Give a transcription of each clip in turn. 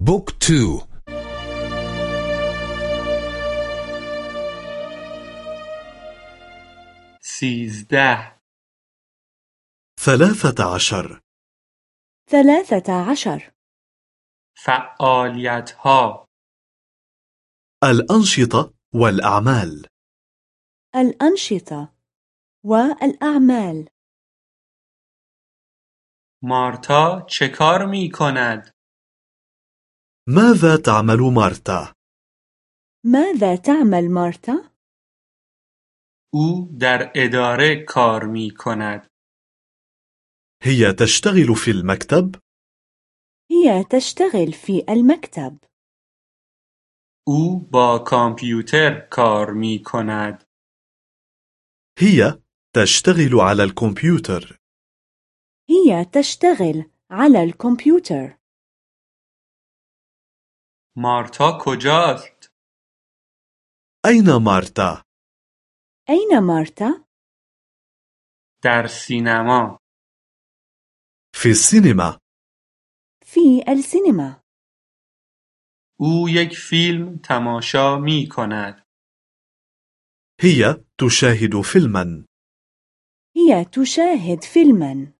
بوك تو. سيزده ثلاثة عشر. ثلاثة عشر. فعالیت ها الأنشطة والأعمال. الأنشطة والأعمال. مارتا چه کار می کند؟ ماذا تعمل مارتا؟ ماذا تعمل مارتا؟ او در اداره کار می کند. هي تشتغل في المكتب؟ هي تشتغل في المكتب. او با کامپیوتر کار می کند. هي تشتغل على الكمبيوتر. هي تشتغل على الكمبيوتر. مارتا کجاست؟ أين مارتا؟ أين مارتا؟ در سینما. في السينما. في السينما. او یک فیلم تماشا می کند. هي تشاهد فيلما. هي تشاهد فيلما.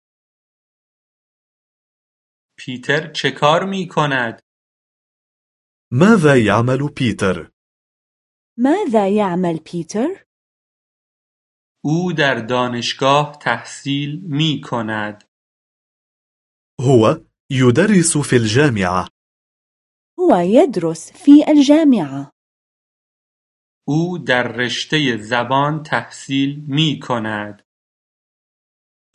پیتر چه کار می کند؟ ماذا يعمل بيتر؟ ماذا يعمل بيتر؟ او در دانشگاه تحصیل می کند. هو يدرس في الجامعة. هو يدرس في الجامعة. او در رشته زبان تحصیل می کند.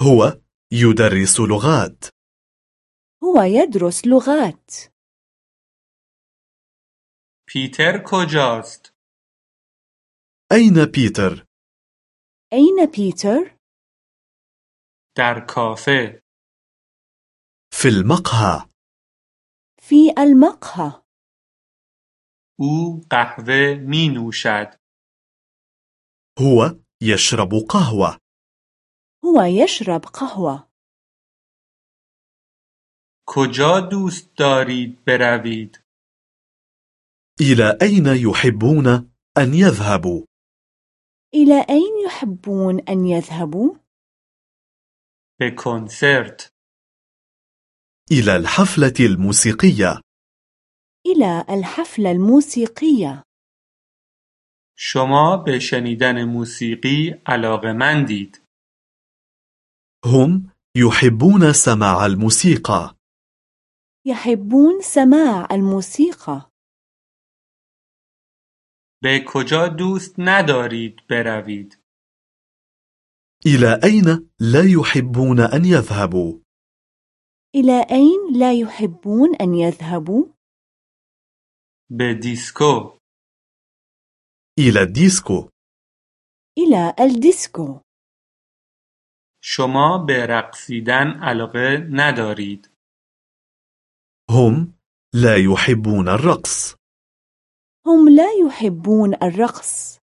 هو يدرس لغات. هو يدرس لغات. پیتر کجاست؟ أين بيتر؟ أين بيتر؟ در کافه. في المقهى. في المقهى. أو قهوه می نوشد. هو يشرب قهوة. هو يشرب قهوة. کجا دوست دارید بروید؟ إلى أين يحبون أن يذهبوا؟ إلى أين يحبون أن يذهبوا؟ به کنسرت. إلى الحفلة الموسيقية. إلى الحفلة الموسيقية. شما به شنیدن موسیقی علاقمندید. هم يحبون سماع الموسيقى. يحبون سماع الموسيقى. به کجا دوست ندارید بروید؟ إلى أين لا يحبون أن يذهبوا؟ إلى أين لا يحبون أن يذهبوا؟ به دیسکو. إلى الديسكو. إلى الديسكو. شما به رقصیدن علاقه ندارید. هم لا يحبون الرقص. هم لا يحبون الرقص.